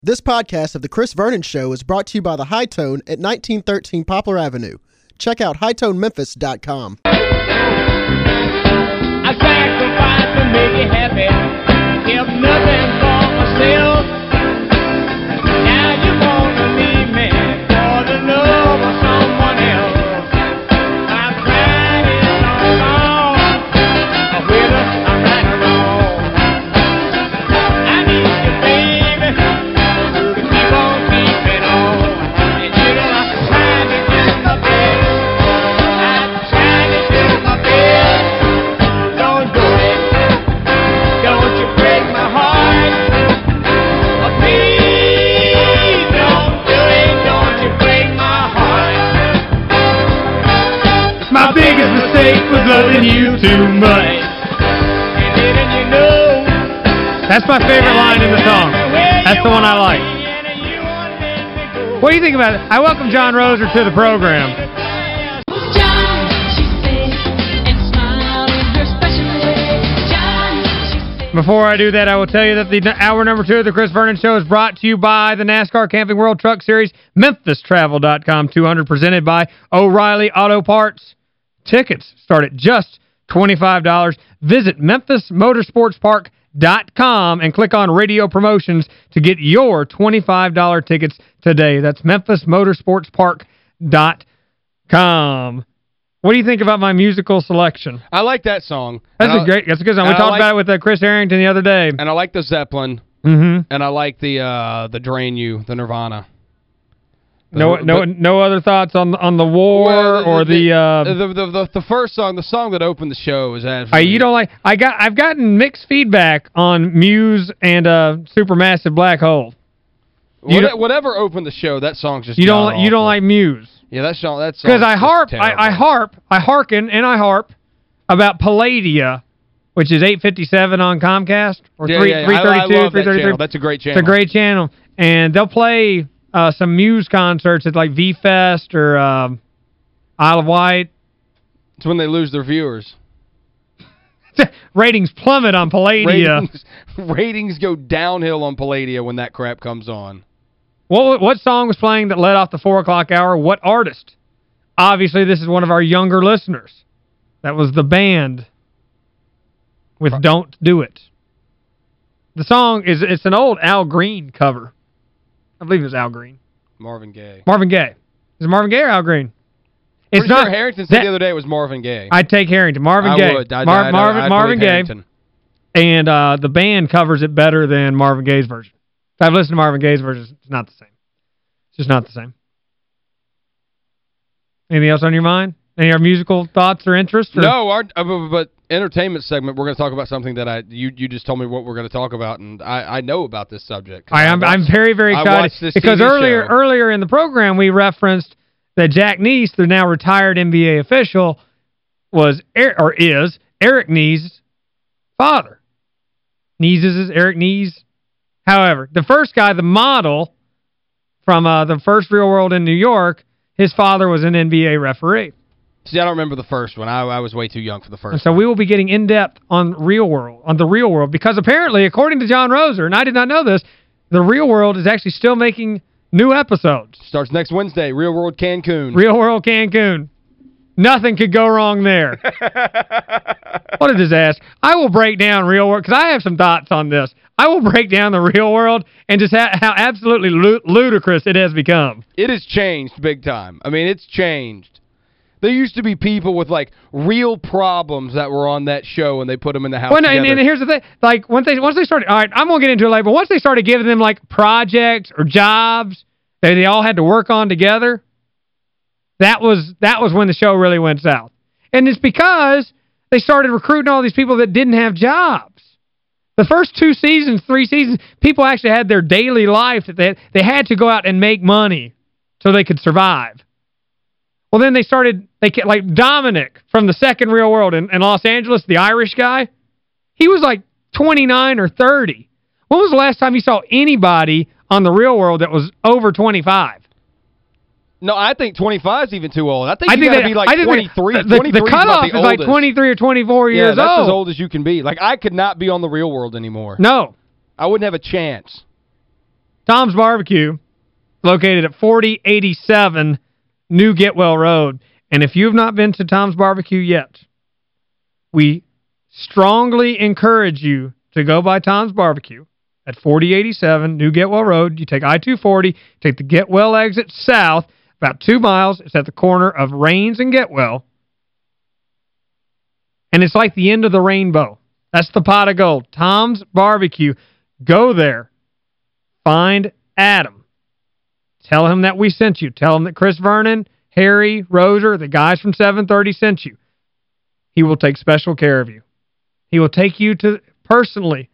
This podcast of The Chris Vernon Show is brought to you by The Hi-Tone at 1913 Poplar Avenue. Check out hitonememphis.com. I sacrifice to make you happy. Nothing loving you too much. That's my favorite line in the song. That's the one I like. What do you think about it? I welcome John Roser to the program. Before I do that, I will tell you that the hour number two of the Chris Vernon Show is brought to you by the NASCAR Camping World Truck Series, MemphisTravel.com 200, presented by O'Reilly Auto Parts. Tickets start at just $25. Visit MemphisMotorsportsPark.com and click on Radio Promotions to get your $25 tickets today. That's MemphisMotorsportsPark.com. What do you think about my musical selection? I like that song. That's And a I- great that's a good song. We talked like- about it with uh, Chris Harrington the other day. And I like the Zeppelin, Mhm. and I like the uh, the Drain You, the Nirvana. No The- no but- no other thoughts on on the war Well, or the uh the, the, the, the first song, the song that opened the show is uh, you don't like I got I've gotten mixed feedback on Muse and uh Supermassive Black Hole. you What- whatever opened the show, that song's just You don't like you don't like Muse Yeah, that song that because I harp I, I harp I hearken and I harp about Palladia which is 857 on Comcast or Yeah, 3 yeah, yeah. 332 I that 333 channel. That's a great channel. It's a great channel. And they'll play uh, some Muse concerts at like V-Fest or um, Isle of Wight. It's when they lose their viewers. Ratings plummet on Palladia. Ratings, ratings go downhill on Palladia when that crap comes on. What what song was playing that led off the 4 o'clock hour? What artist? Obviously, this is one of our younger listeners. That was the band with Don't Do It. The song is it's an old Al Green cover. I believe it was Al Green. Marvin Gaye. Marvin Gaye. Is it Marvin Gaye or Al Green? It's Pretty not sure Harrington said that- the other day it was Marvin Gaye. I'd take Harrington. Marvin I Gaye. would. I, Mar I, I, Marvin, I Marvin Gaye. Harrington. And uh, the band covers it better than Marvin Gaye's version. If I've listened to Marvin Gaye's version, it's not the same. It's just not the same. Anything else on your mind? Any other musical thoughts or interests? Or? No, our uh, but- entertainment segment, we're going to talk about something that I you you just told me what we're going to talk about, and I I know about this subject. I, am I'm watched- very, very I excited. watched this because TV earlier show. earlier in the program, we referenced that Jack Nies, the now retired NBA official, was Er- or is Eric Nies's father. Nies is Eric Nies. However, the first guy, the model from uh, the first Real World in New York, his father was an NBA referee. See, I don't remember the first one. I I was way too young for the first. so we will be getting in-depth on Real World, on the Real World, because apparently, according to John Roser, and I did not know this, the Real World is actually still making new episodes. Starts next Wednesday, Real World Cancun. Real World Cancun. Nothing could go wrong there. what a disaster. I will break down Real World, because I have some thoughts on this. I will break down the Real World and just ha how absolutely lu ludicrous it has become. It has changed big time. I mean, it's changed. There used to be people with, like, real problems that were on that show, and they put them in the house Well, and, and here's the thing. Like, once they, once they started, all right, I'm going to get into it later, but once they started giving them, like, projects or jobs that they all had to work on together, that was that was when the show really went south. And it's because they started recruiting all these people that didn't have jobs. The first two seasons, three seasons, people actually had their daily life that they, they had to go out and make money so they could survive. Well, then they started, they like Dominic from the second real world in, in Los Angeles, the Irish guy, he was like 29 or 30. When was the last time you saw anybody on the real world that was over 25? No, I think 25 is even too old. I think I you got to be like I 23. that, the, 23 the is cutoff the is like 23 or 24 Yeah, years that's old. That's as old as you can be. Like, I could not be on the real world anymore. No. I wouldn't have a chance. Tom's Barbecue, located at 4087 New Getwell Road. And if you've not been to Tom's Barbecue yet, we strongly encourage you to go by Tom's Barbecue at 4087 New Getwell Road. You take I-240, take the Getwell exit south, about two miles. It's at the corner of Raines and Getwell. And it's like the end of the rainbow. That's the pot of gold. Tom's Barbecue. Go there. Find Adam. Tell him that we sent you. Tell him that Chris Vernon, Harry, Roser, the guys from 730 sent you. He will take special care of you. He will take you to personally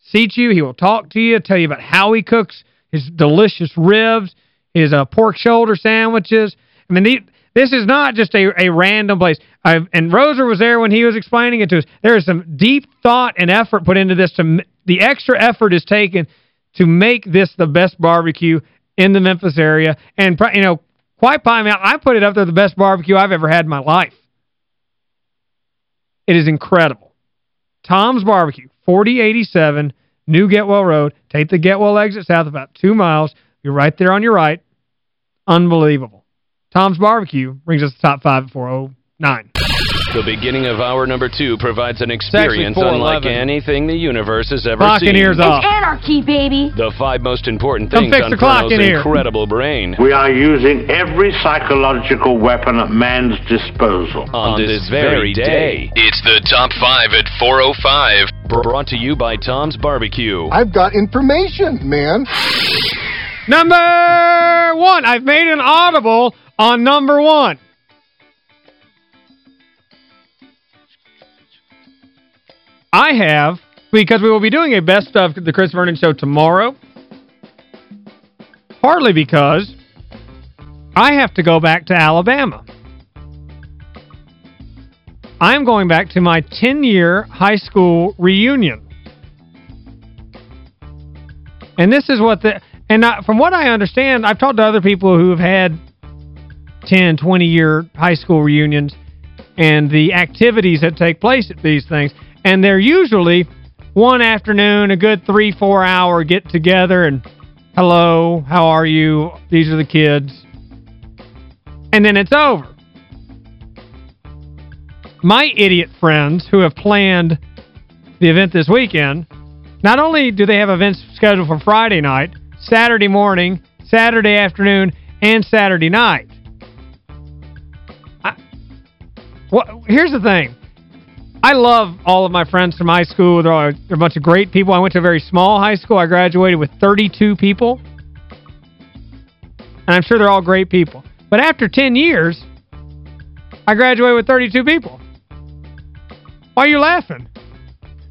seat you. He will talk to you, tell you about how he cooks his delicious ribs, his uh, pork shoulder sandwiches. I mean, the, this is not just a, a random place. i and Roser was there when he was explaining it to us. There is some deep thought and effort put into this. To, the extra effort is taken to make this the best barbecue in the Memphis area. And, you know, quite possibly, I put it up there the best barbecue I've ever had in my life. It is incredible. Tom's Barbecue, 4087 New Getwell Road. Take the Getwell exit south about two miles. You're right there on your right. Unbelievable. Tom's Barbecue brings us to top five at 409. The beginning of hour number two provides an experience unlike anything the universe has ever Clock seen. and ears off. Anarchy, baby. The five most important Come things fix on the clock Colonel's in here. incredible brain We are using every psychological weapon at man's disposal. on this very day. It's the top five at 405. Brought to you by Tom's Barbecue. I've got information, man. Number one. I've made an audible on number one. I have, because we will be doing a best of the Chris Vernon Show tomorrow. Partly because I have to go back to Alabama. I'm going back to my 10-year high school reunion. And this is what the... And I, from what I understand, I've talked to other people who have had 10, 20-year high school reunions and the activities that take place at these things. And they're usually one afternoon, a good three, four-hour get-together, and hello, how are you? These are the kids. And then it's over. My idiot friends who have planned the event this weekend, not only do they have events scheduled for Friday night, Saturday morning, Saturday afternoon, and Saturday night. I, well, here's the thing. I love all of my friends from high school. They're, all, they're a bunch of great people. I went to a very small high school. I graduated with 32 people. And I'm sure they're all great people. But after 10 years, I graduated with 32 people. Why are you laughing?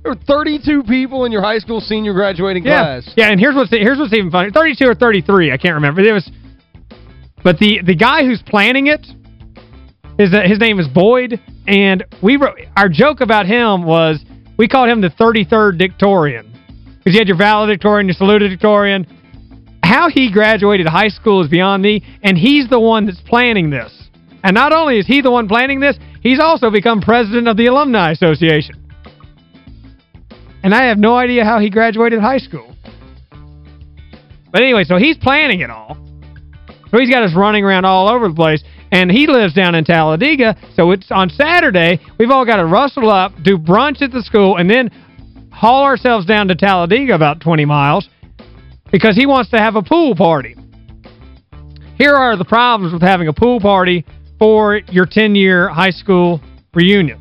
There were 32 people in your high school senior graduating Yeah. class. Yeah, and here's what's here's what's even funny. 32 or 33, I can't remember. It was But the the guy who's planning it his uh, his name is Boyd and we wrote, our joke about him was we called him the 33rd Dictorian. Because you had your valedictorian, your salutatorian. How he graduated high school is beyond me, and he's the one that's planning this. And not only is he the one planning this, he's also become president of the Alumni Association. And I have no idea how he graduated high school. But anyway, so he's planning it all. So he's got us running around all over the place. And he lives down in Talladega, so it's on Saturday. We've all got to rustle up, do brunch at the school, and then haul ourselves down to Talladega about 20 miles because he wants to have a pool party. Here are the problems with having a pool party for your 10-year high school reunion.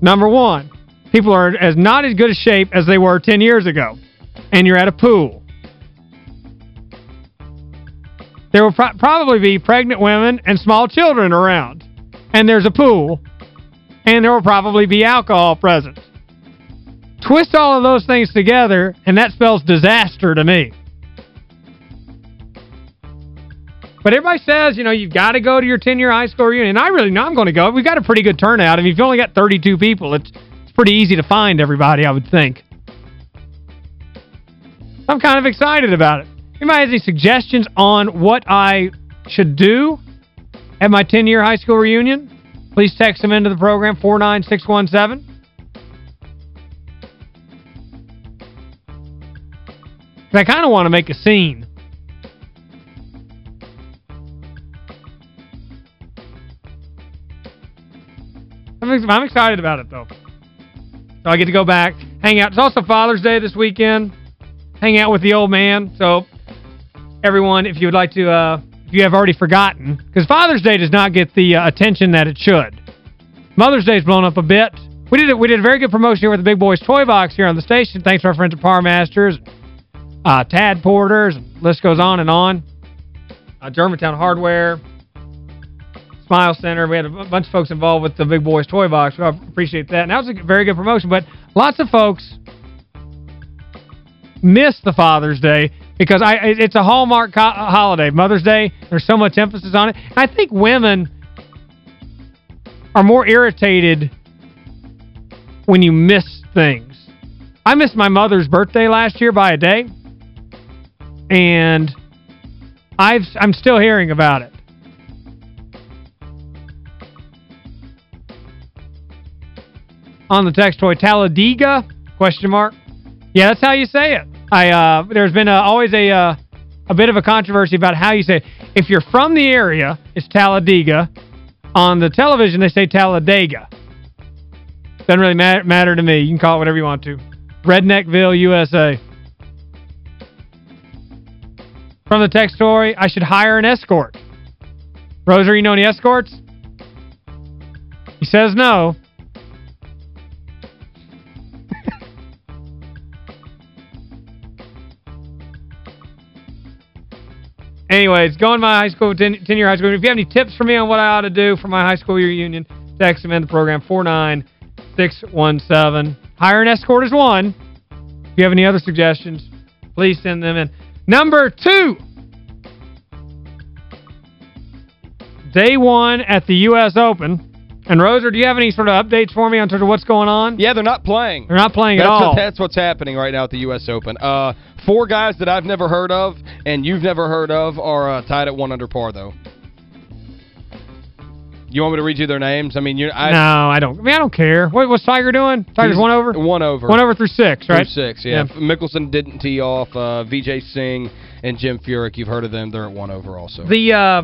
Number one, people are as not as good a shape as they were 10 years ago. And you're at a pool. There will pro probably be pregnant women and small children around. And there's a pool. And there will probably be alcohol present. Twist all of those things together, and that spells disaster to me. But everybody says, you know, you've got to go to your 10-year high school reunion. And I really know I'm going to go. We've got a pretty good turnout. I mean, if you've only got 32 people, it's, it's pretty easy to find everybody, I would think. I'm kind of excited about it. Anybody has any suggestions on what I should do at my 10-year high school reunion? Please text them into the program, 49617. I kind of want to make a scene. I'm, excited about it, though. So I get to go back, hang out. It's also Father's Day this weekend. Hang out with the old man. So, everyone, if you would like to, uh, if you have already forgotten, because Father's Day does not get the uh, attention that it should. Mother's Day's blown up a bit. We did a, we did a very good promotion here with the Big Boys Toy Box here on the station. Thanks to our friends at Power Masters, uh, Tad Porters, list goes on and on. Uh, Germantown Hardware, Smile Center. We had a bunch of folks involved with the Big Boys Toy Box. We appreciate that. And that was a very good promotion. But lots of folks miss the Father's Day because I it's a Hallmark uh, holiday. Mother's Day, there's so much emphasis on it. I think women are more irritated when you miss things. I missed my mother's birthday last year by a day, and I've I'm still hearing about it. On the text toy, Talladega, question mark. Yeah, that's how you say it. I uh, There's been a, always a uh, a bit of a controversy about how you say. If you're from the area, it's Talladega. On the television, they say Talladega. Doesn't really matter, matter to me. You can call it whatever you want to. Redneckville, USA. From the text story, I should hire an escort. Roser, you know any escorts? He says no. Anyways, going to my high school, 10-year high school. If you have any tips for me on what I ought to do for my high school reunion, text them in the program, 49617. Hire an escort is one. If you have any other suggestions, please send them in. Number two. Day one at the U.S. Open. And, Roser, do you have any sort of updates for me on terms of what's going on? Yeah, they're not playing. They're not playing that's at all. What, that's what's happening right now at the U.S. Open. Uh, four guys that I've never heard of and you've never heard of are uh, tied at one under par, though. You want me to read you their names? I mean, you I No, I don't. I mean, I don't care. What, what's Tiger doing? Tiger's one over? One over. One over through six, right? Through six, yeah. Mickelson didn't tee off. Uh, Vijay Singh and Jim Furyk, you've heard of them. They're at one over also. The uh,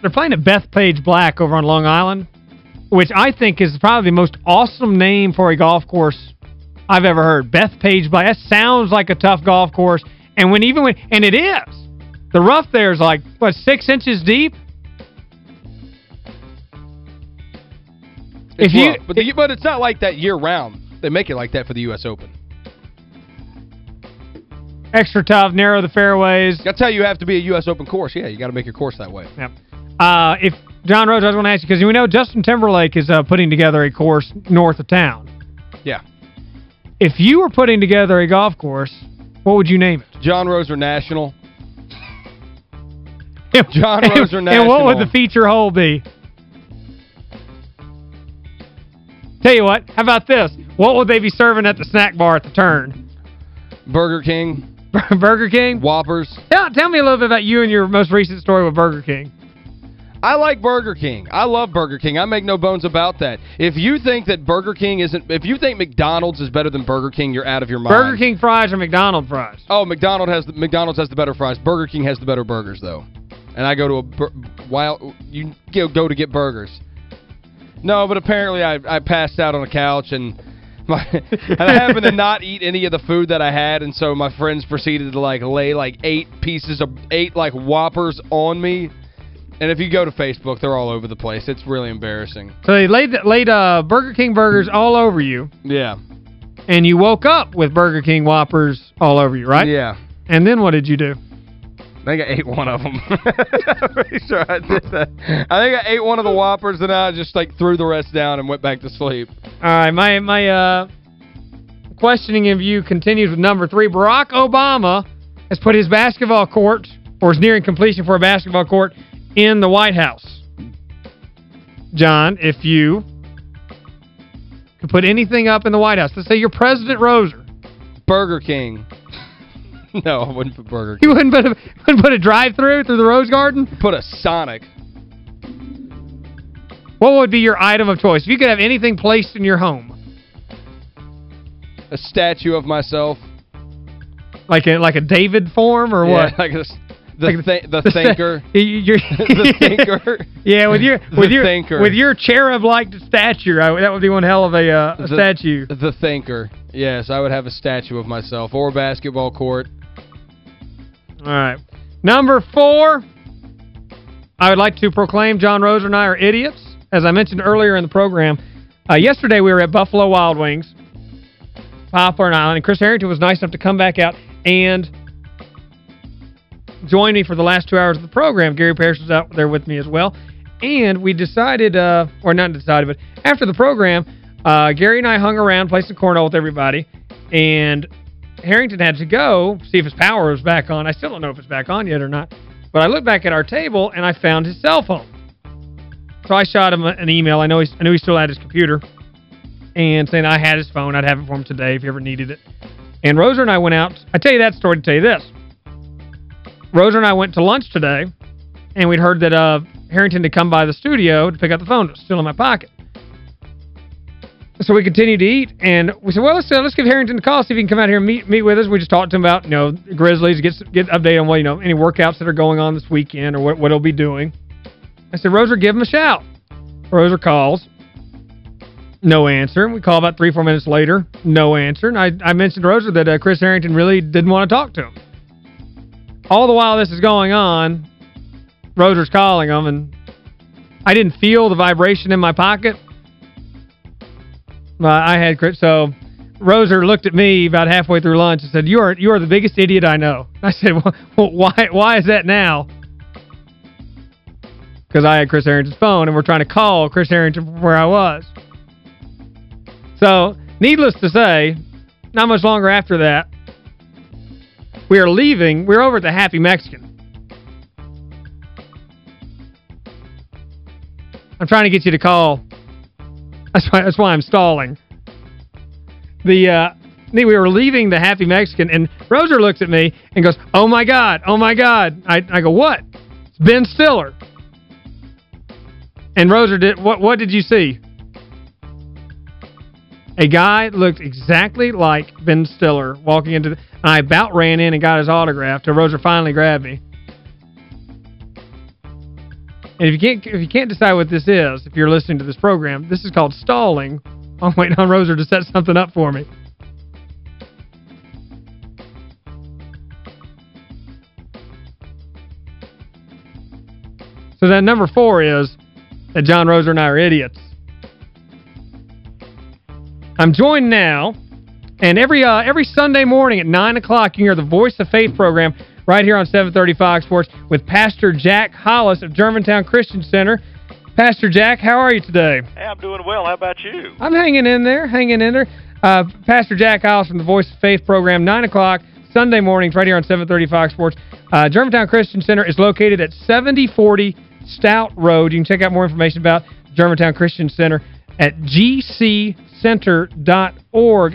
They're playing at Bethpage Black over on Long Island, which I think is probably the most awesome name for a golf course I've ever heard. Bethpage Black. That sounds like a tough golf course. And when even when and it is. The rough there is like, what, six inches deep? It's if you- rough, but, the, but it's not like that year-round. They make it like that for the U.S. Open. Extra tough, narrow the fairways. That's how you have to be a U.S. Open course. Yeah, you got to make your course that way. Yep. Uh, if John Roser, I was going to ask you, because we know Justin Timberlake is uh, putting together a course north of town. Yeah. If you were putting together a golf course, what would you name it? John Roser National. John And- Roser And what would the feature hole be? Tell you what, how about this? What would they be serving at the snack bar at the turn? Burger King. Burger King? Whoppers. Tell, tell me a little bit about you and your most recent story with Burger King. I like Burger King. I love Burger King. I make no bones about that. If you think that Burger King isn't if you think McDonald's is better than Burger King, you're out of your mind. Burger King fries or McDonald's fries? Oh, McDonald's has the, McDonald's has the better fries. Burger King has the better burgers though. And I go to a while you go go to get burgers. No, but apparently I I passed out on a couch and my and I happened to not eat any of the food that I had and so my friends proceeded to like lay like eight pieces of eight like whoppers on me. And if you go to Facebook, they're all over the place. It's really embarrassing. So they laid, laid uh, Burger King burgers all over you, Yeah. and you woke up with Burger King Whoppers all over you, right? Yeah. And then what did you do? I think I ate one of them. I'm pretty sure I did that. I think I ate one of the Whoppers and I just like threw the rest down and went back to sleep. All right, my my uh, questioning of you continues with number three. Barack Obama has put his basketball court, or is nearing completion for a basketball court, in the White House. John, if you could put anything up in the White House, let's say you're President Roser, Burger King. no, I wouldn't put Burger King. you wouldn't put a, wouldn't put a drive-through through the Rose Garden? Put a Sonic. What would be your item of choice? If you could have anything placed in your home, A statue of myself. Like a like a David form or Yeah, what? like a, the, Like thi- the thinker. The thinker. Yeah, with your with your thinker. with your cherub-like stature, I, that would be one hell of a, uh, a The- statue. The thinker. Yes, I would have a statue of myself or a basketball court. All right. Number four, I would like to proclaim John Roser and I are idiots. As I mentioned earlier in the program, uh, yesterday we were at Buffalo Wild Wings, Poplar and Island, and Chris Harrington was nice enough to come back out and join me for the last two hours of the program. Gary Parrish was out there with me as well. And we decided, uh, or not decided, but after the program, uh, Gary and I hung around, played some cornhole with everybody, and Harrington had to go see if his power was back on. I still don't know if it's back on yet or not. But I looked back at our table, and I found his cell phone. So I shot him an email. I know he's, I knew he still had his computer. And saying I had his phone. I'd have it for him today if he ever needed it. And Roser and I went out. I tell you that story to tell you this. Roser and I went to lunch today, and we'd heard that uh, Harrington had come by the studio to pick up the phone. It was still in my pocket. So we continued to eat, and we said, well, let's uh, let's give Harrington a call, see if he can come out here and meet meet with us. We just talked to him about, you know, Grizzlies, get get update on what, you know, any workouts that are going on this weekend or what, what he'll be doing. I said, Roser, give him a shout. Roser calls. No answer. We call about three, four minutes later. No answer. And I, I mentioned to Roser that uh, Chris Harrington really didn't want to talk to him. All the while this is going on, Roser's calling him, and I didn't feel the vibration in my pocket. Uh, I had so Roser looked at me about halfway through lunch and said, "You are you are the biggest idiot I know." I said, well, "Why why is that now?" Because I had Chris Harrington's phone and we're trying to call Chris Harrington from where I was. So, needless to say, not much longer after that, we are leaving. We're over at the Happy Mexican. I'm trying to get you to call. That's why, that's why I'm stalling. The uh, we were leaving the Happy Mexican, and Roser looks at me and goes, oh, my God, oh, my God. I, I go, what? It's Ben Stiller. And Roser, did what, what did you see? A guy looked exactly like Ben Stiller walking into the... I about ran in and got his autograph till Roser finally grabbed me. And if you can't if you can't decide what this is, if you're listening to this program, this is called stalling. I'm waiting on Roser to set something up for me. So then number four is that John Roser and I are idiots. I'm joined now, and every uh, every Sunday morning at 9 o'clock, you hear the Voice of Faith program right here on 730 Fox Sports with Pastor Jack Hollis of Germantown Christian Center. Pastor Jack, how are you today? Hey, I'm doing well. How about you? I'm hanging in there, hanging in there. Uh, Pastor Jack Hollis from the Voice of Faith program, 9 o'clock, Sunday mornings, right here on 730 Fox Sports. Uh, Germantown Christian Center is located at 7040 Stout Road. You can check out more information about Germantown Christian Center at gccenter.org.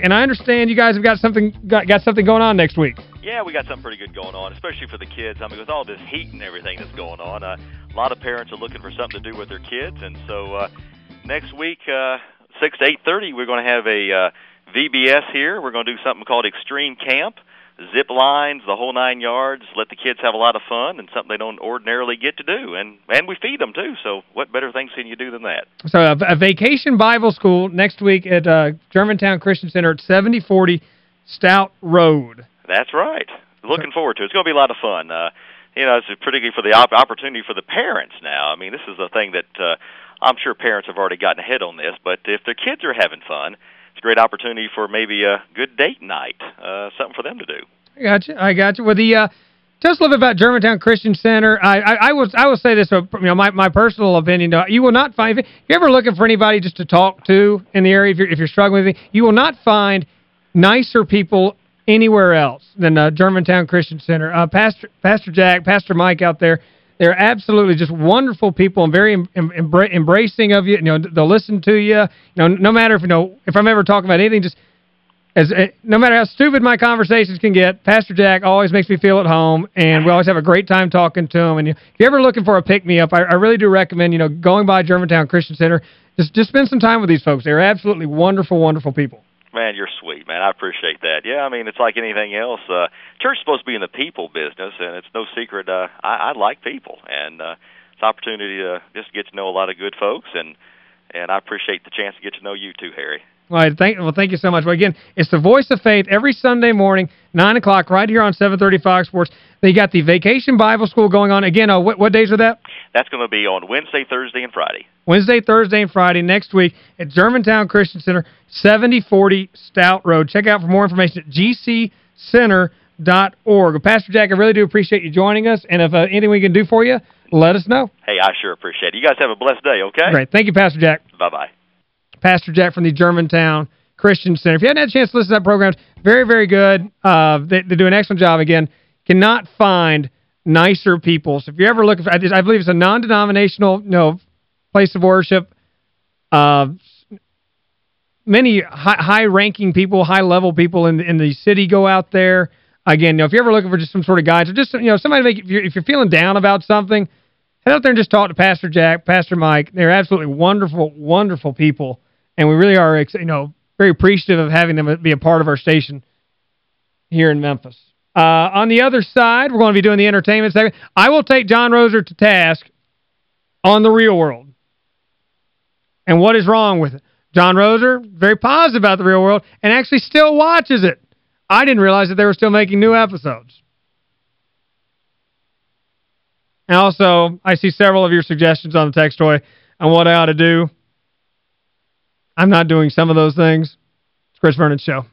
And I understand you guys have got something got, got something going on next week. Yeah, we got something pretty good going on, especially for the kids. I mean, with all this heat and everything that's going on, uh, a lot of parents are looking for something to do with their kids. And so uh, next week, uh, 6 to 8.30, we're going to have a uh, VBS here. We're going to do something called Extreme Camp. Zip lines, the whole nine yards. Let the kids have a lot of fun and something they don't ordinarily get to do, and and we feed them too. So what better things can you do than that? So a, a vacation Bible school next week at uh, Germantown Christian Center at 7040 Stout Road. That's right. Looking forward to it. It's going to be a lot of fun. Uh, you know, it's particularly for the op- opportunity for the parents now. I mean, this is a thing that uh, I'm sure parents have already gotten ahead on this, but if their kids are having fun, it's a great opportunity for maybe a good date night, uh, something for them to do. I got you. I got you. Well, the uh, tell us a little bit about Germantown Christian Center. I I, I will I will say this, uh, you know, my my personal opinion. uh, You will not find if you're ever looking for anybody just to talk to in the area if you're if you're struggling with it, you will not find nicer people anywhere else than uh, Germantown Christian Center. Uh, Pastor Pastor Jack, Pastor Mike out there, they're absolutely just wonderful people and very em em embra embracing of you. You know, they'll listen to you. You know, no matter if you know if I'm ever talking about anything, just as uh, no matter how stupid my conversations can get, Pastor Jack always makes me feel at home, and we always have a great time talking to him. And you, if you're ever looking for a pick-me-up, I, I really do recommend, you know, going by Germantown Christian Center. Just just spend some time with these folks. They're absolutely wonderful, wonderful people. Man, you're sweet, man. I appreciate that. Yeah, I mean, it's like anything else. Uh, church is supposed to be in the people business, and it's no secret. Uh, I, I like people, and uh, it's an opportunity to just get to know a lot of good folks, and and I appreciate the chance to get to know you too, Harry. All right, thank, well, thank you so much. Well, again, it's the Voice of Faith every Sunday morning, 9 o'clock, right here on 730 Fox Sports. They got the Vacation Bible School going on. Again, uh, what, what days are that? That's going to be on Wednesday, Thursday, and Friday. Wednesday, Thursday, and Friday next week at Germantown Christian Center, 7040 Stout Road. Check out for more information at gccenter.org. Pastor Jack, I really do appreciate you joining us, and if uh, anything we can do for you, let us know. Hey, I sure appreciate it. You guys have a blessed day, okay? Great. Thank you, Pastor Jack. Bye-bye. Pastor Jack from the Germantown Christian Center. If you hadn't had a chance to listen to that program, very, very good. Uh, they, they do an excellent job. Again, cannot find nicer people. So if you're ever looking for, I, I believe it's a non-denominational you know, place of worship. Uh, many high-ranking high people, high-level people in, in the city go out there. Again, you know, if you're ever looking for just some sort of guides or just, you know, somebody make, if you're, if you're feeling down about something, head out there and just talk to Pastor Jack, Pastor Mike. They're absolutely wonderful, wonderful people. And we really are, you know, very appreciative of having them be a part of our station here in Memphis. Uh, on the other side, we're going to be doing the entertainment segment. I will take John Roser to task on the real world. And what is wrong with it? John Roser, very positive about the real world, and actually still watches it. I didn't realize that they were still making new episodes. And also, I see several of your suggestions on the text toy on what I ought to do. I'm not doing some of those things. It's Chris Vernon Show.